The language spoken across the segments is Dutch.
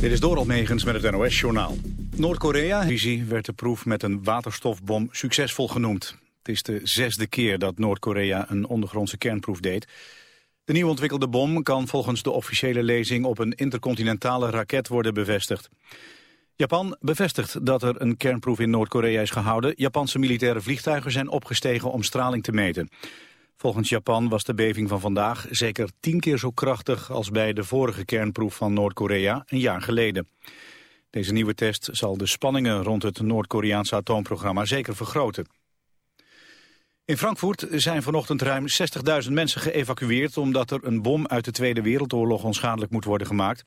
Dit is Doral Megens met het NOS-journaal. Noord-Korea werd de proef met een waterstofbom succesvol genoemd. Het is de zesde keer dat Noord-Korea een ondergrondse kernproef deed. De nieuw ontwikkelde bom kan volgens de officiële lezing op een intercontinentale raket worden bevestigd. Japan bevestigt dat er een kernproef in Noord-Korea is gehouden. Japanse militaire vliegtuigen zijn opgestegen om straling te meten. Volgens Japan was de beving van vandaag zeker tien keer zo krachtig als bij de vorige kernproef van Noord-Korea een jaar geleden. Deze nieuwe test zal de spanningen rond het Noord-Koreaanse atoomprogramma zeker vergroten. In Frankfurt zijn vanochtend ruim 60.000 mensen geëvacueerd omdat er een bom uit de Tweede Wereldoorlog onschadelijk moet worden gemaakt.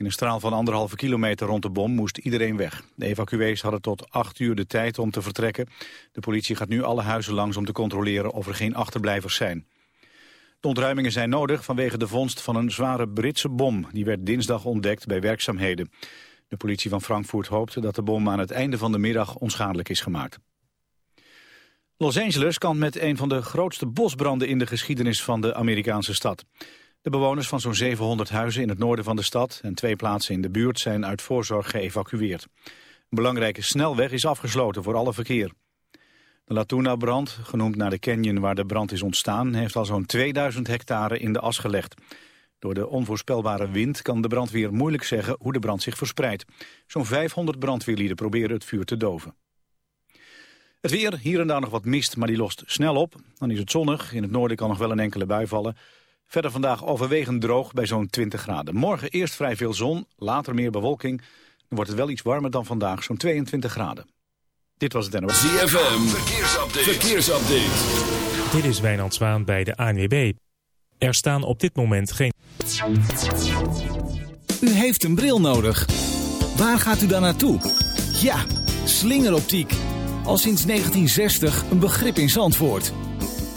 In een straal van anderhalve kilometer rond de bom moest iedereen weg. De evacuees hadden tot acht uur de tijd om te vertrekken. De politie gaat nu alle huizen langs om te controleren of er geen achterblijvers zijn. De ontruimingen zijn nodig vanwege de vondst van een zware Britse bom. Die werd dinsdag ontdekt bij werkzaamheden. De politie van Frankfurt hoopt dat de bom aan het einde van de middag onschadelijk is gemaakt. Los Angeles kan met een van de grootste bosbranden in de geschiedenis van de Amerikaanse stad. De bewoners van zo'n 700 huizen in het noorden van de stad en twee plaatsen in de buurt zijn uit voorzorg geëvacueerd. Een belangrijke snelweg is afgesloten voor alle verkeer. De Latuna-brand, genoemd naar de canyon waar de brand is ontstaan, heeft al zo'n 2000 hectare in de as gelegd. Door de onvoorspelbare wind kan de brandweer moeilijk zeggen hoe de brand zich verspreidt. Zo'n 500 brandweerlieden proberen het vuur te doven. Het weer, hier en daar nog wat mist, maar die lost snel op. Dan is het zonnig, in het noorden kan nog wel een enkele bui vallen. Verder vandaag overwegend droog bij zo'n 20 graden. Morgen eerst vrij veel zon, later meer bewolking. Dan wordt het wel iets warmer dan vandaag, zo'n 22 graden. Dit was het NOS. ZFM, verkeersupdate. verkeersupdate. Dit is Wijnand Zwaan bij de ANWB. Er staan op dit moment geen... U heeft een bril nodig. Waar gaat u dan naartoe? Ja, slingeroptiek. Al sinds 1960 een begrip in Zandvoort.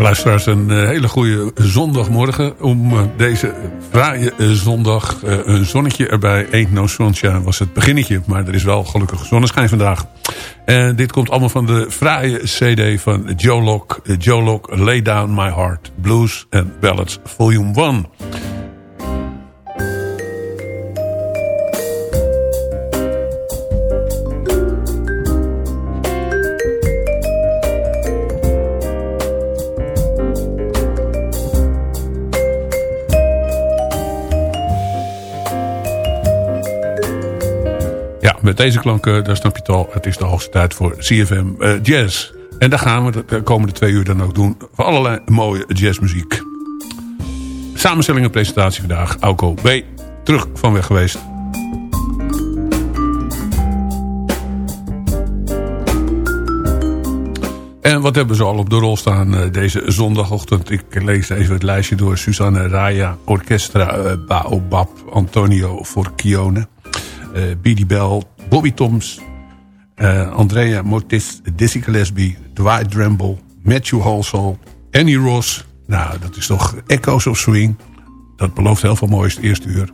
Luisteraars, een uh, hele goede zondagmorgen. Om uh, deze fraaie uh, zondag, een zonnetje erbij. Ain't no sunshine was het beginnetje. Maar er is wel gelukkig zonneschijn vandaag. En dit komt allemaal van de fraaie cd van Joe Locke. Joe Locke, Lay Down My Heart. Blues and Ballads Volume 1. Met deze klanken, daar snap je het al. Het is de hoogste tijd voor CFM eh, Jazz. En daar gaan we de komende twee uur dan ook doen. Voor allerlei mooie jazzmuziek. Samenstelling en presentatie vandaag. Auko B. Terug van weg geweest. En wat hebben ze al op de rol staan uh, deze zondagochtend? Ik lees even het lijstje door. Susanne Raya, Orchestra uh, Baobab, Antonio Forchione, uh, Bidi Bell, Bobby Toms, uh, Andrea Motis, Dizzy Gillespie, Dwight Dremble, Matthew Halsall, Annie Ross. Nou, dat is toch Echoes of Swing. Dat belooft heel veel moois het eerste uur.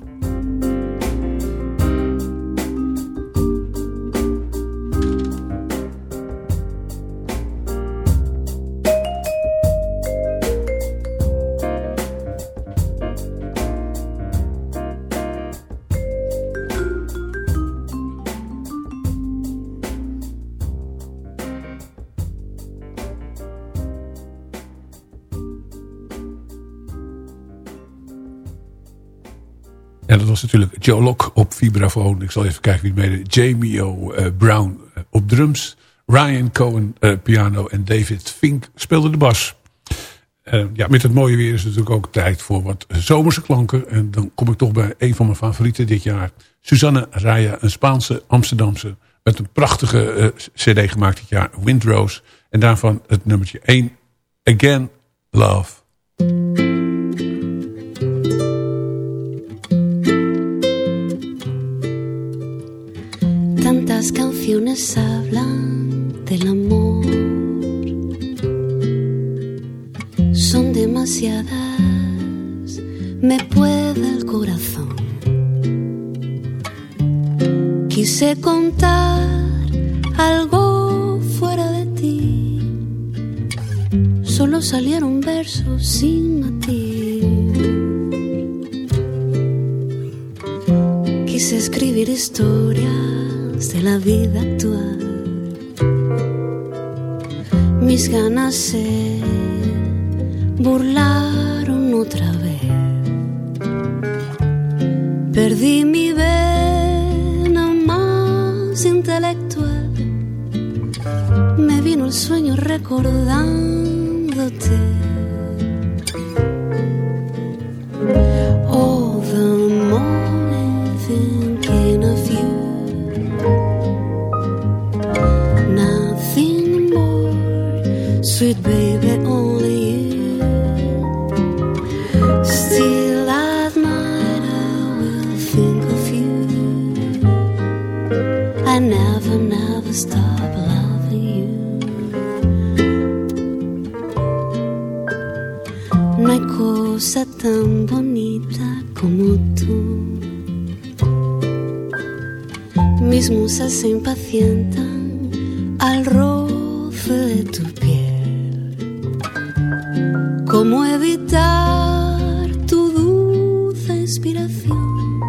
Natuurlijk Joe Locke op vibrafoon. Ik zal even kijken wie het mede. Jamie O. Uh, Brown uh, op drums. Ryan Cohen uh, piano. En David Fink speelde de bas. ja, met het mooie weer is het natuurlijk ook tijd voor wat zomerse klanken. En dan kom ik toch bij een van mijn favorieten dit jaar. Susanne Raya, een Spaanse Amsterdamse. Met een prachtige cd gemaakt dit jaar. Windrose. En daarvan het nummertje 1. Again, Love. Canciones hablan del amor. Son demasiadas, me puede el corazón. Quise contar algo fuera de ti. Solo salieron versos sin matiz. Quise escribir historias de la vida actual. Mis ganas se burlaron otra vez. Perdí mi vena más intelectual. Me vino el sueño recordándote. Tan bonita como tú. Mis musas se impacientan al roce de tu piel. ¿Cómo evitar tu dulce inspiración?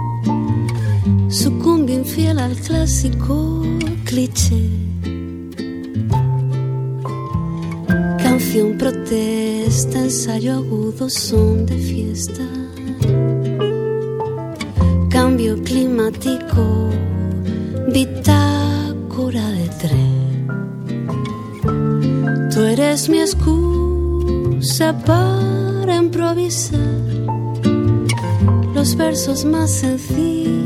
Sucumbe infiel al clásico cliché. Canción protesta, ensayo agudo, son de Cambio climático, bitácora de tren. Tú eres mi excusa para improvisar los versos más sencillos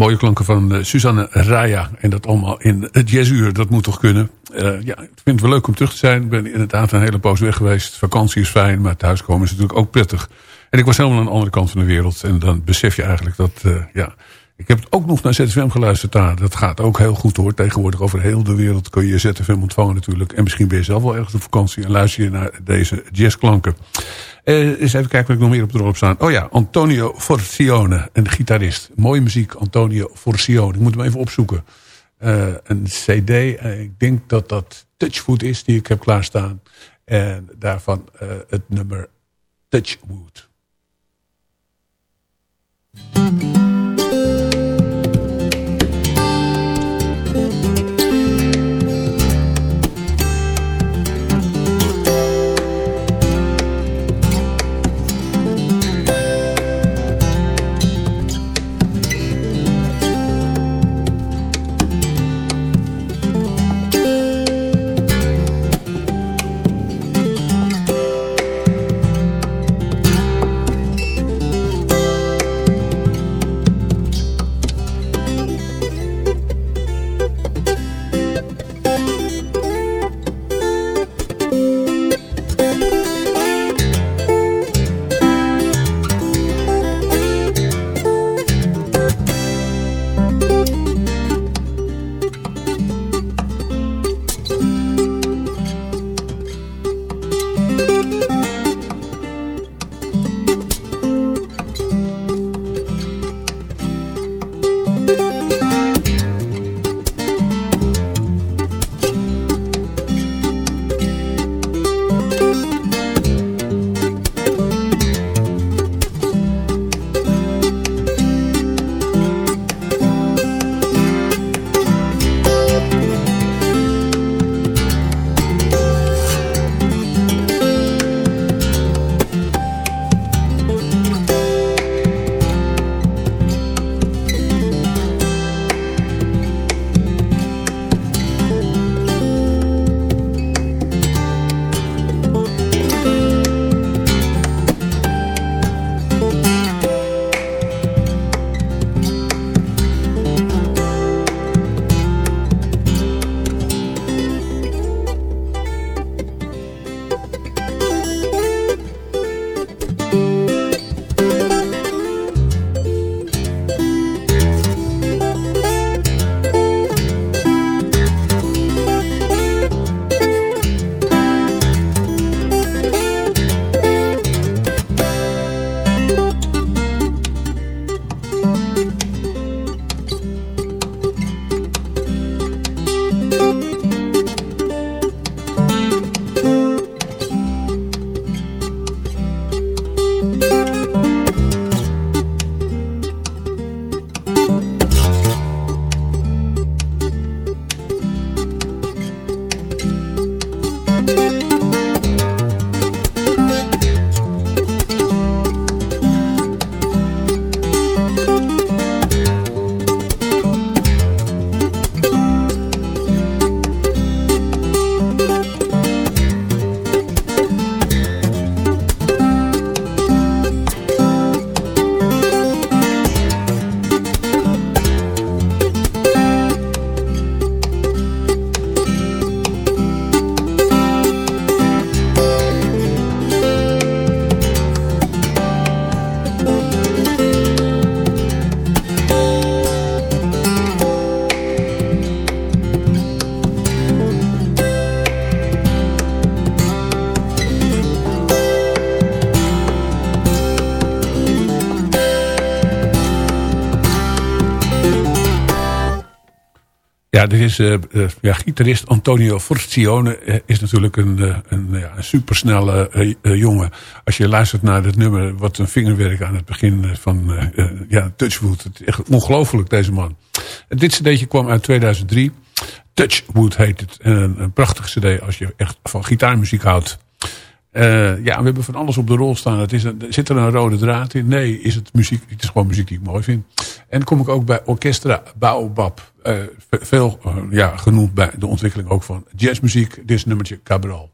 mooie klanken van uh, Suzanne Raya. En dat allemaal in het jazzuur. Dat moet toch kunnen. Uh, ja, ik vind het wel leuk om terug te zijn. Ik ben inderdaad een hele poos weg geweest. Vakantie is fijn, maar thuiskomen is natuurlijk ook prettig. En ik was helemaal aan de andere kant van de wereld. En dan besef je eigenlijk dat, uh, ja... Ik heb ook nog naar ZFM geluisterd daar. Dat gaat ook heel goed hoor. Tegenwoordig over heel de wereld kun je ZFM ontvangen natuurlijk. En misschien ben je zelf wel ergens op vakantie. En luister je naar deze jazzklanken. Uh, eens even kijken wat ik nog meer op de rol staan. Oh ja, Antonio Forcione, een gitarist. Mooie muziek, Antonio Forcione. Ik moet hem even opzoeken. Uh, een cd, uh, ik denk dat dat Touchwood is die ik heb klaarstaan. En daarvan het nummer Touchwood. Ja, dit is, uh, uh, ja, gitarist Antonio Forzione uh, is natuurlijk een, een, ja, een supersnelle jongen. Als je luistert naar het nummer, wat een vingerwerk aan het begin van ja, Touchwood. Het is echt ongelooflijk, deze man. dit cd'tje kwam uit 2003. Touchwood heet het. Een, prachtig cd als je echt van gitaarmuziek houdt. Ja, we hebben van alles op de rol staan. Het is zit er een rode draad in? Nee, is het muziek? Het is gewoon muziek die ik mooi vind. En kom ik ook bij Orchestra Baobab. Uh, veel uh, ja, genoemd bij de ontwikkeling ook van jazzmuziek. Dit is nummertje Cabral.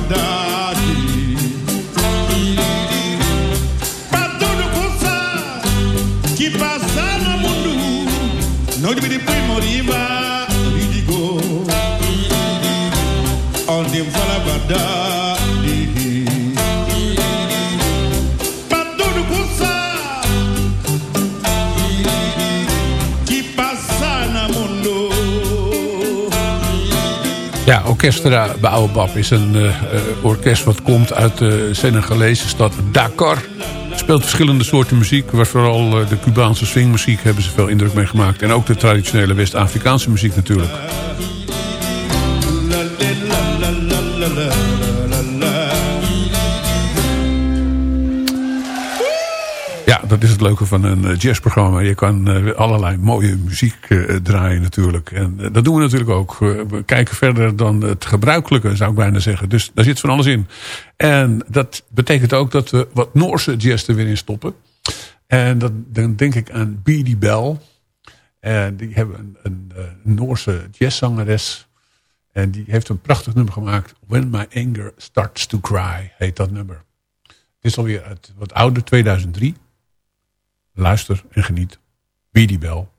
verdade. Pra todo pulsar que passar no mundo, não de primoriva. Orchestra Baobab is een uh, orkest wat komt uit de Senegalese stad Dakar. Speelt verschillende soorten muziek. Waar vooral uh, de Cubaanse swingmuziek hebben ze veel indruk mee gemaakt. En ook de traditionele West-Afrikaanse muziek natuurlijk. Ja, dat is het leuke van een jazzprogramma. Je kan uh, allerlei mooie muziek uh, draaien natuurlijk. En dat doen we natuurlijk ook. we kijken verder dan het gebruikelijke, zou ik bijna zeggen. Dus daar zit van alles in. En dat betekent ook dat we wat Noorse jazz er weer in stoppen. En dan denk ik aan Beady Bell. En die hebben een, een, een Noorse jazzzangeres. En die heeft een prachtig nummer gemaakt. When My Anger Starts to Cry, heet dat nummer. Het is alweer uit wat ouder, 2003. Luister en geniet. Beady Bell. Hello,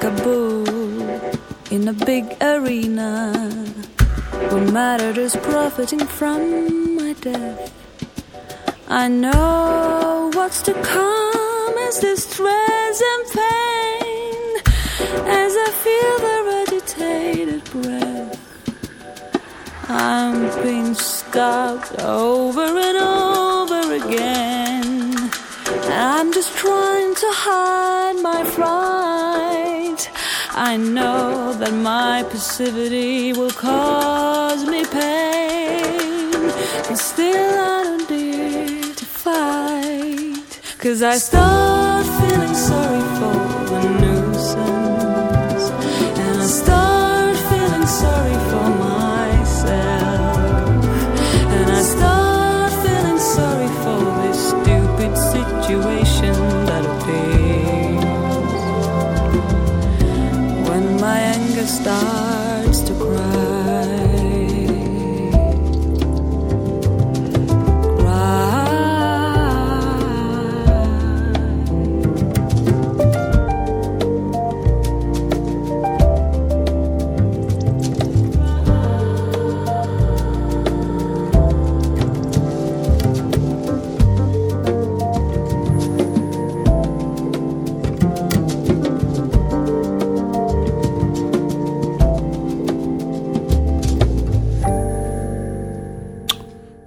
bull in a big arena where matter is profiting from my death. I know what's to come as distress and pain, as I I know that my passivity will cause me pain, And still I don't dare to fight. Cause I start feeling sorry for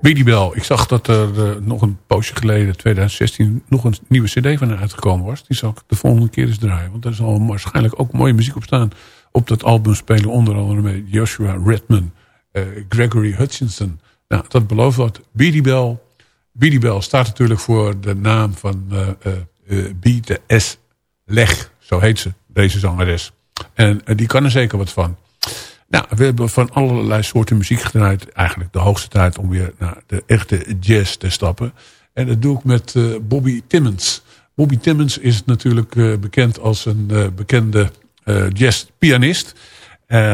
Billy Bell. Ik zag dat er eh, nog een poosje geleden, 2016, nog een nieuwe cd van haar uitgekomen was. Die zal ik de volgende keer eens draaien. Want er zal waarschijnlijk ook mooie muziek op staan. Op dat album spelen onder andere met Joshua Redman, eh, Gregory Hutchinson. Nou, dat belooft wat. Billy Bell. Staat natuurlijk voor de naam van uh, uh, S. Leg. Zo heet ze, deze zangeres. En die kan er zeker wat van. Nou, we hebben van allerlei soorten muziek gedraaid. Eigenlijk de hoogste tijd om weer naar de echte jazz te stappen. En dat doe ik met uh, Bobby Timmons. Bobby Timmons is natuurlijk uh, bekend als een uh, bekende jazzpianist.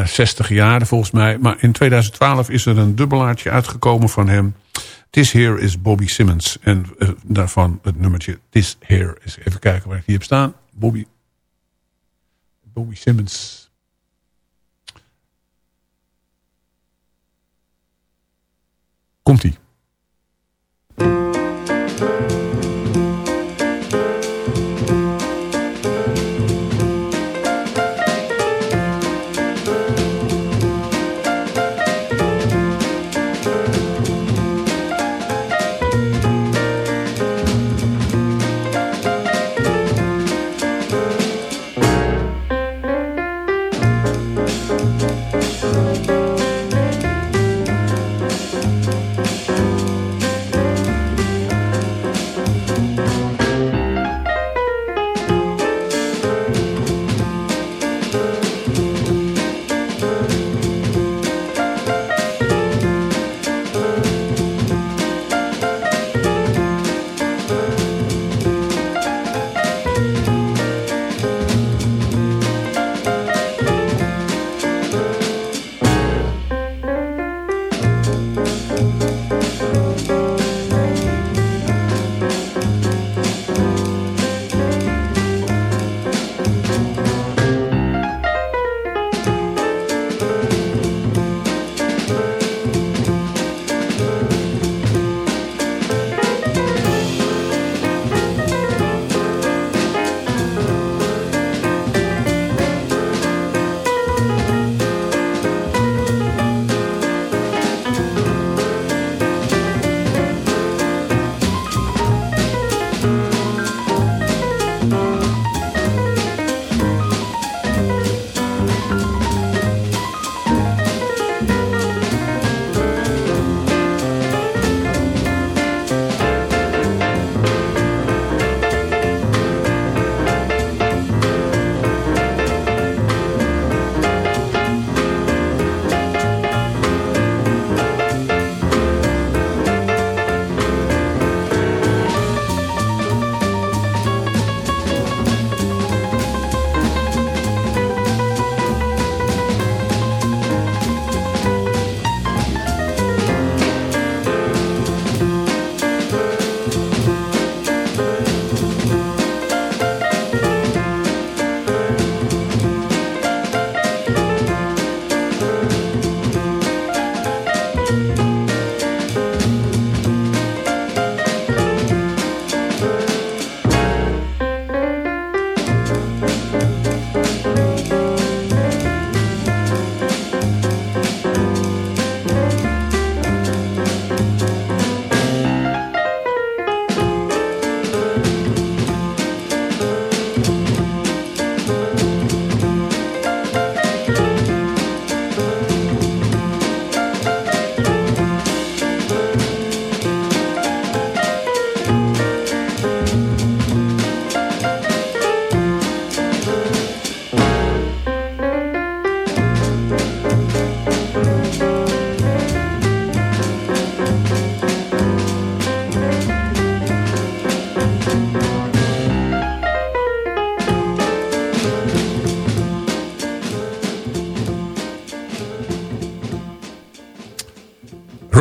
60 jaar volgens mij. Maar in 2012 is er een dubbelaartje uitgekomen van hem. This Here is Bobby Simmons. En daarvan het nummertje This Here. Eens even kijken waar ik hier heb staan. Bobby, Bobby Simmons... Komt-ie.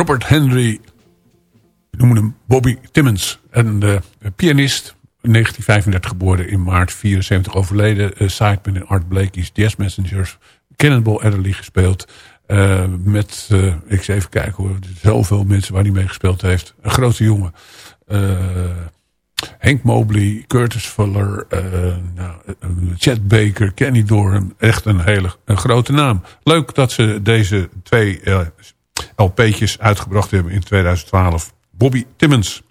Robert Henry, noemen hem Bobby Timmons. Een pianist, 1935 geboren, in maart 74 overleden. Uh, sideman in Art Blakey's Jazz Messengers. Cannonball Adderley gespeeld. Uh, met, uh, ik eens even kijken hoor, zoveel mensen waar hij mee gespeeld heeft. Een grote jongen. Henk Mobley, Curtis Fuller, nou, Chet Baker, Kenny Dorham. Echt een hele een grote naam. Leuk dat ze deze twee LP'tjes uitgebracht hebben in 2012. Bobby Timmons.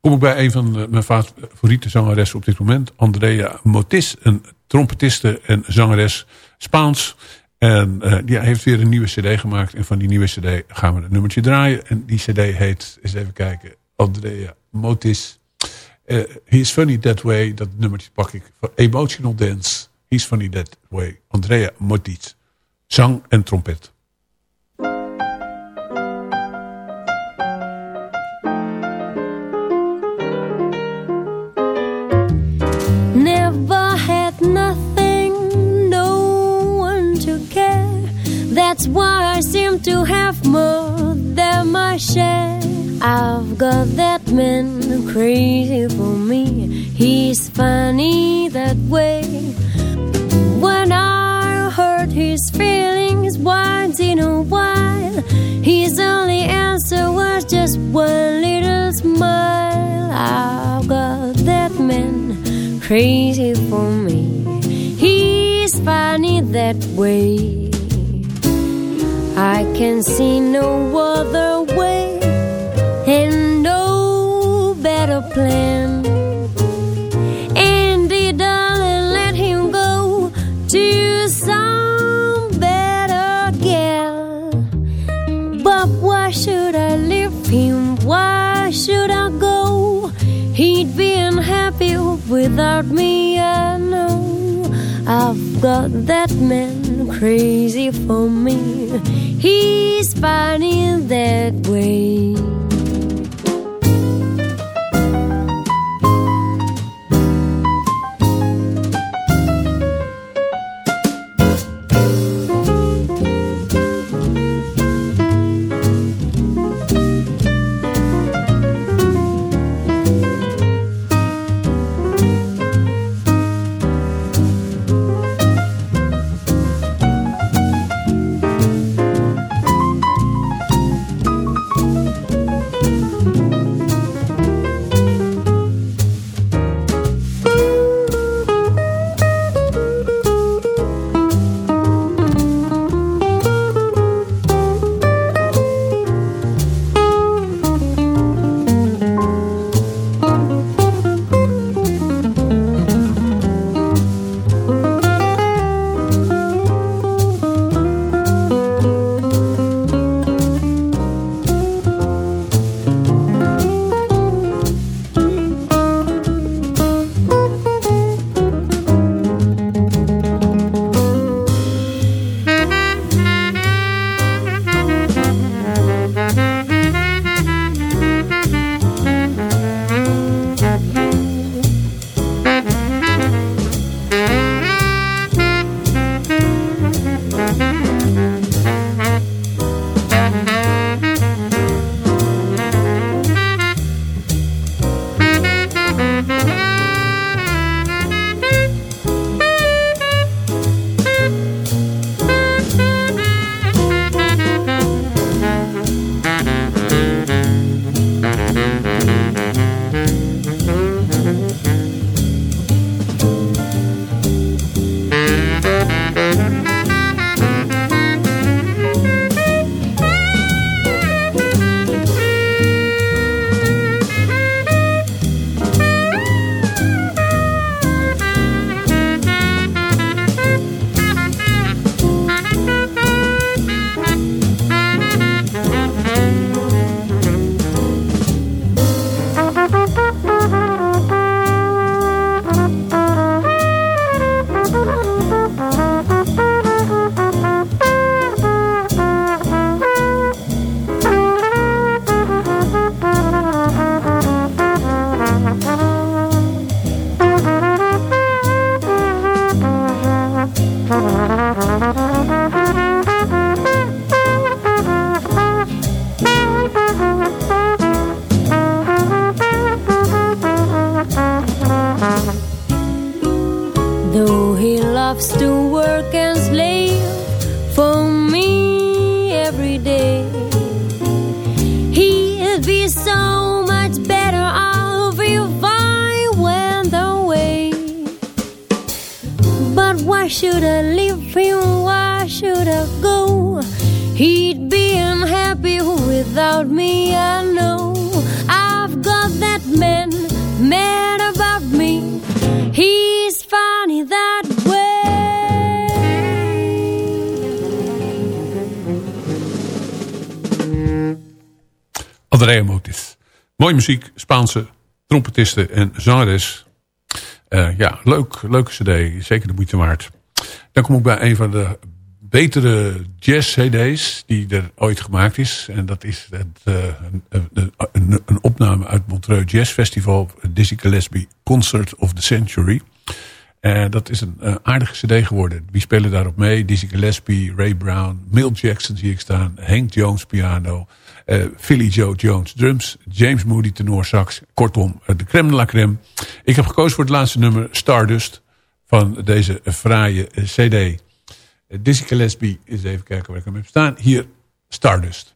Kom ik bij een van mijn favoriete zangeressen op dit moment. Andrea Motis, een trompetiste en zangeres. Spaans. En uh, die heeft weer een nieuwe cd gemaakt. En van die nieuwe cd gaan we een nummertje draaien. En die cd heet, eens even kijken, Andrea Motis. Uh, He's Funny That Way, dat nummertje pak ik. Emotional Dance, He's Funny That Way. Andrea Motis. Zang en trompet. That's why I seem to have more than my share. I've got that man crazy for me. He's funny that way. When I hurt his feelings once in a while, his only answer was just one little smile. I've got that man crazy for me. He's funny that way. I can see no other way and no better plan. Indeed, darling, let him go to some better girl. But why should I leave him? Why should I go? He'd be unhappy without me, I know. I've got that man crazy for me. He's funny that way. Andrea. Mooie muziek, Spaanse trompetisten en zangeres. Eh, ja, leuk, leuke cd. Zeker de moeite waard. Dan kom ik bij een van de betere jazz-cd's die er ooit gemaakt is. En dat is het, eh, een, een, opname uit Montreux Jazz Festival. Dizzy Gillespie Concert of the Century. En dat is een aardige cd geworden. Wie spelen daarop mee? Dizzy Gillespie, Ray Brown, Mill Jackson zie ik staan. Hank Jones piano. Eh, Philly Joe Jones drums. James Moody tenor sax. Kortom, eh, de crème de la crème. Ik heb gekozen voor het laatste nummer Stardust. Van deze fraaie eh, cd. Dizzy Gillespie, eens even kijken waar ik hem heb staan. Hier, Stardust.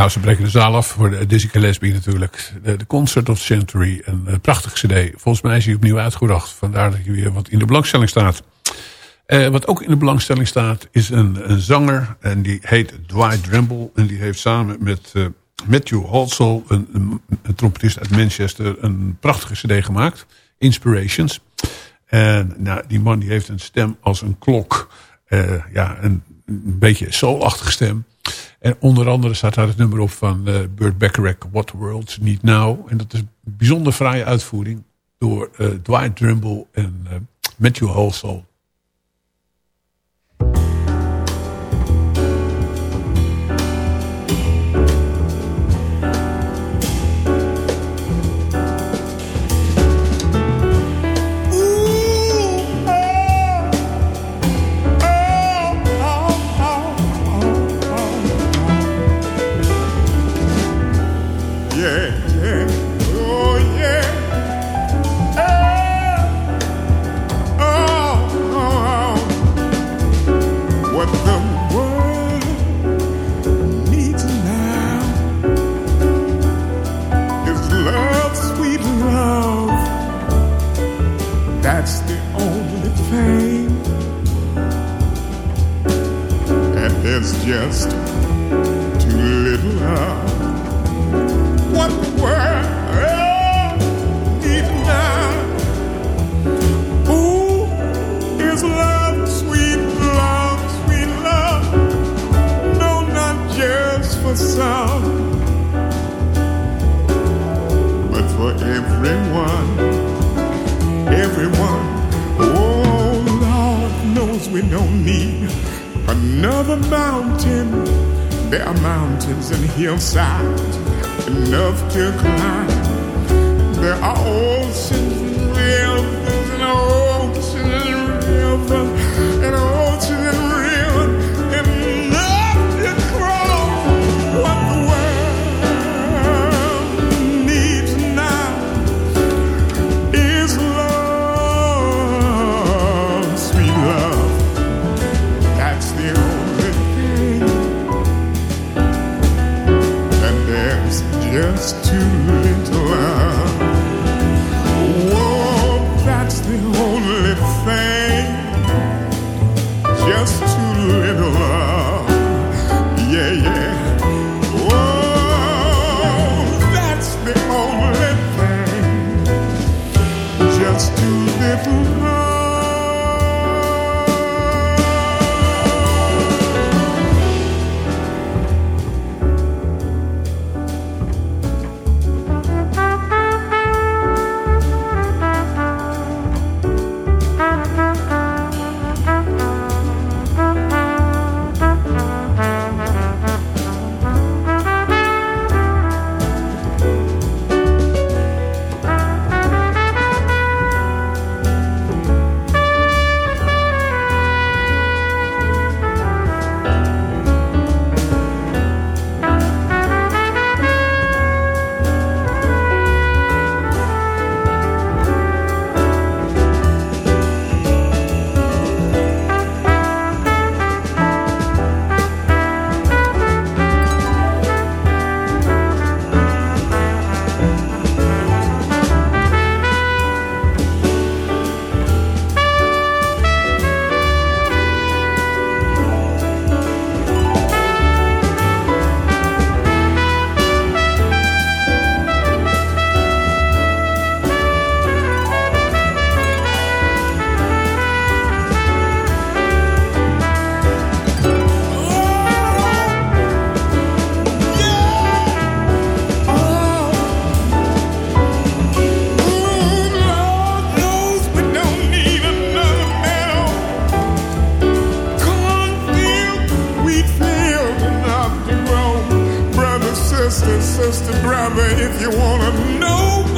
Nou, ze breken de zaal af voor Dizzy Gillespie natuurlijk. De, Concert of Century. Een prachtige cd. Volgens mij is hij opnieuw uitgebracht. Vandaar dat hij weer wat in de belangstelling staat. Uh, wat ook in de belangstelling staat is een, zanger. En die heet Dwight Drimble. En die heeft samen met uh, Matthew Halsall, een, een, trompetist uit Manchester, een prachtige cd gemaakt. Inspirations. En nou, die man die heeft een stem als een klok. Ja, een, een beetje soulachtige stem. En onder andere staat daar het nummer op van uh, Burt Bacharach, What the World Need Now. En dat is een bijzonder fraaie uitvoering door uh, Dwight Drimble en uh, Matthew Halsall. sister, sister, brother, if you wanna know.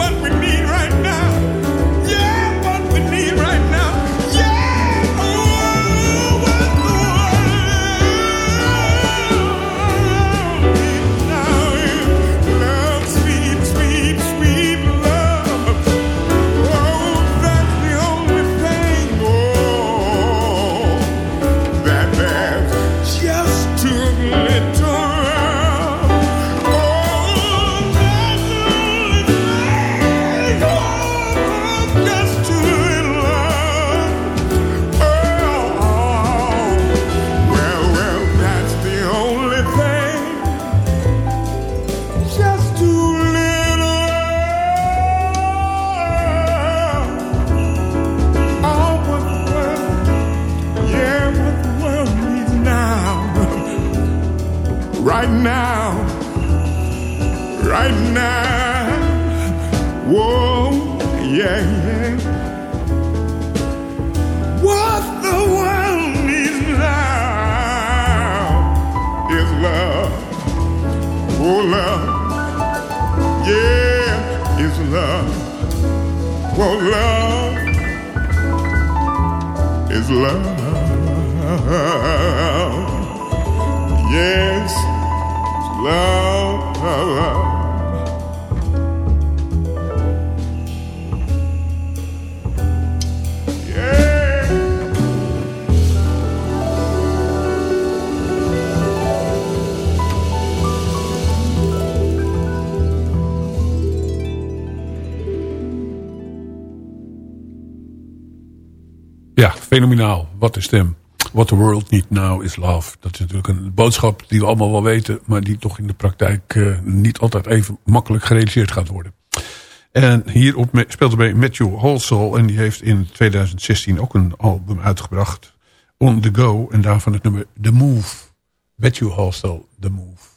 Ja, fenomenaal. Wat een stem. What the world needs now is love. Dat is natuurlijk een boodschap die we allemaal wel weten... maar die toch in de praktijk uh, niet altijd even makkelijk gerealiseerd gaat worden. En hierop speelt erbij Matthew Halsall... en die heeft in 2016 ook een album uitgebracht... On The Go, en daarvan het nummer The Move. Matthew Halsall, The Move.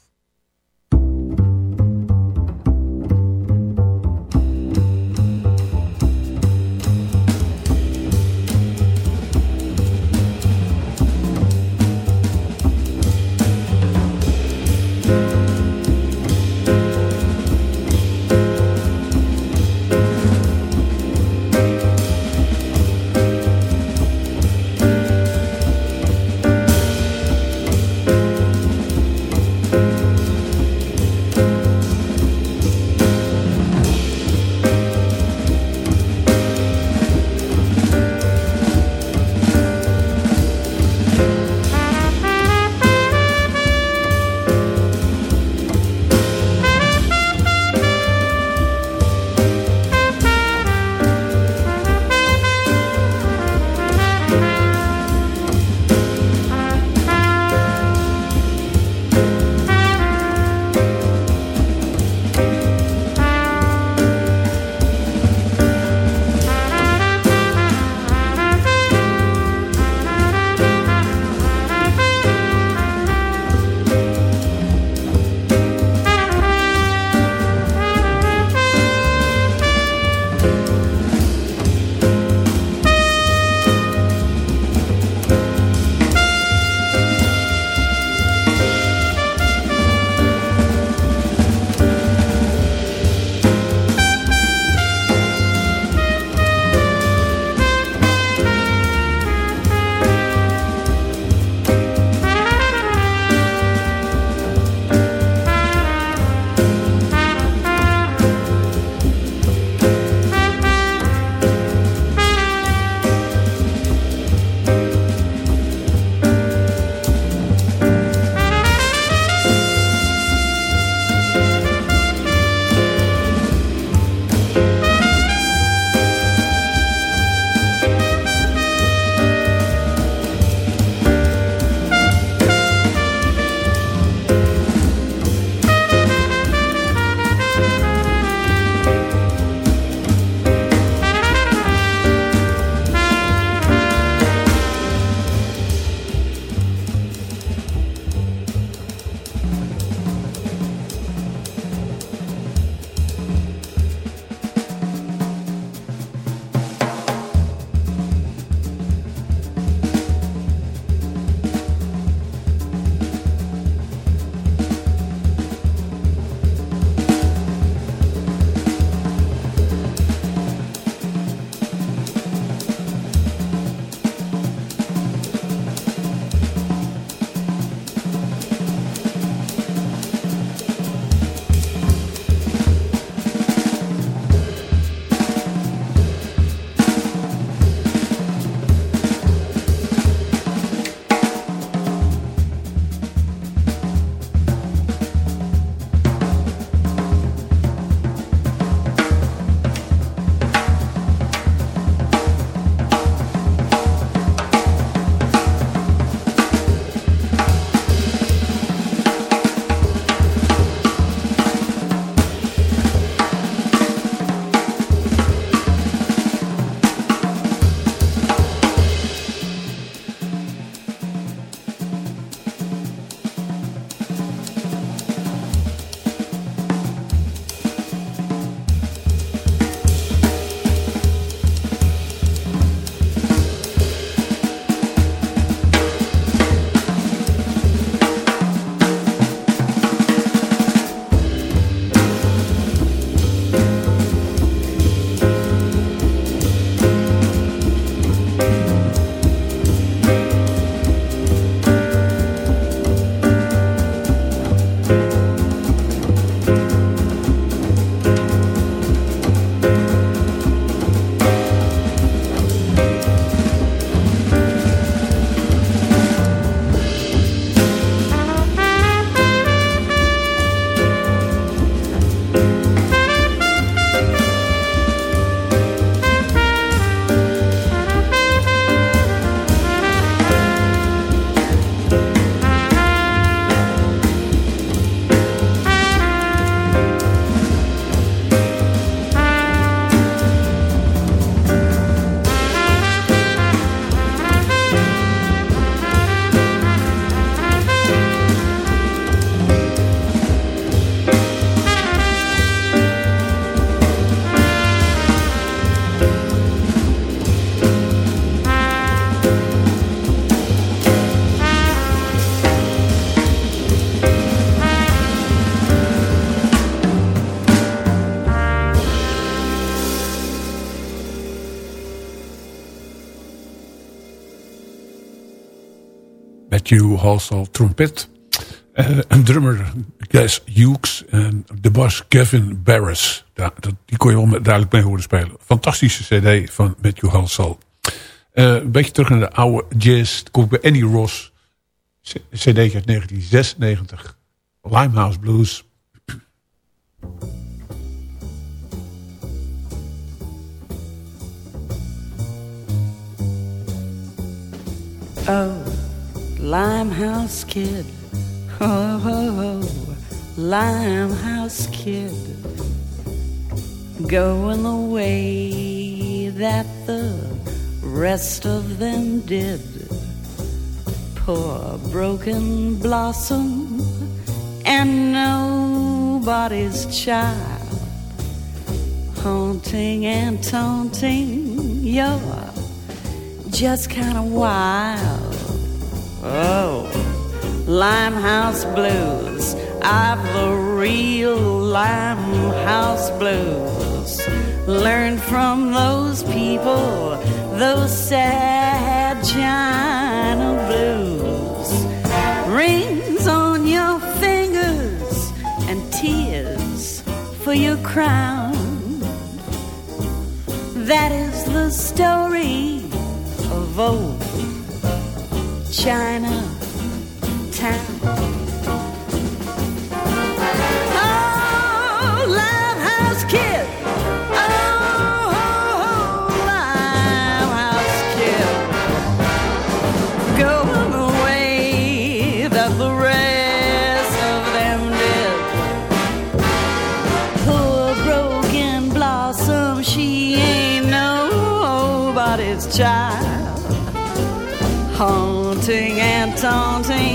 Matthew Halsall trompet. Uh, een drummer Gas Hughes en de bas Kevin Barris. Dat, die kon je wel duidelijk mee horen spelen. Fantastische cd van Matthew Halsall. Uh, een beetje terug naar de oude jazz. Dan kom ik bij Annie Ross. cd uit 1996. Limehouse Blues. Oh, Limehouse Kid. Oh, oh, oh, Limehouse Kid. Going the way that the rest of them did. Poor broken blossom and nobody's child. Haunting and taunting, you're just kind of wild. Oh, Limehouse Blues. I've the real Limehouse Blues. Learn from those people, those sad China blues. Rings on your fingers and tears for your crown. That is the story of old China town. Oh, Limehouse Kid. Haunting and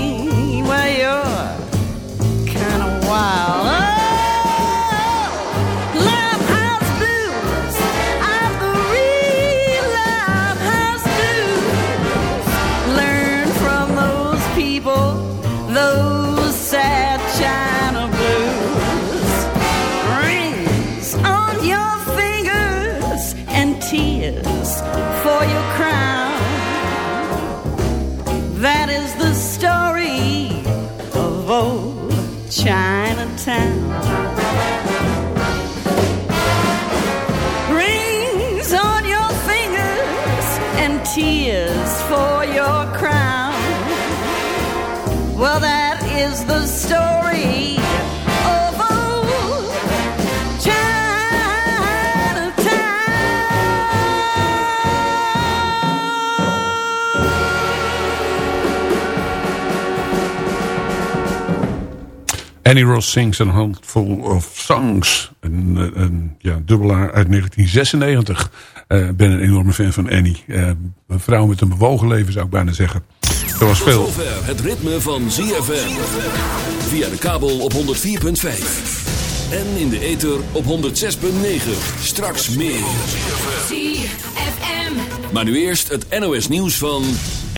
Annie Ross sings een handful of songs. Een, een ja, dubbelaar uit 1996. Ik uh, ben een enorme fan van Annie. Uh, een vrouw met een bewogen leven zou ik bijna zeggen. Er was veel. Tot zover het ritme van ZFM. Via de kabel op 104.5. En in de ether op 106.9. Straks meer. ZFM. Maar nu eerst het NOS nieuws van...